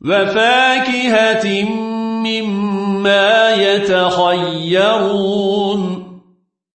وفاكهة مما يتخيرون.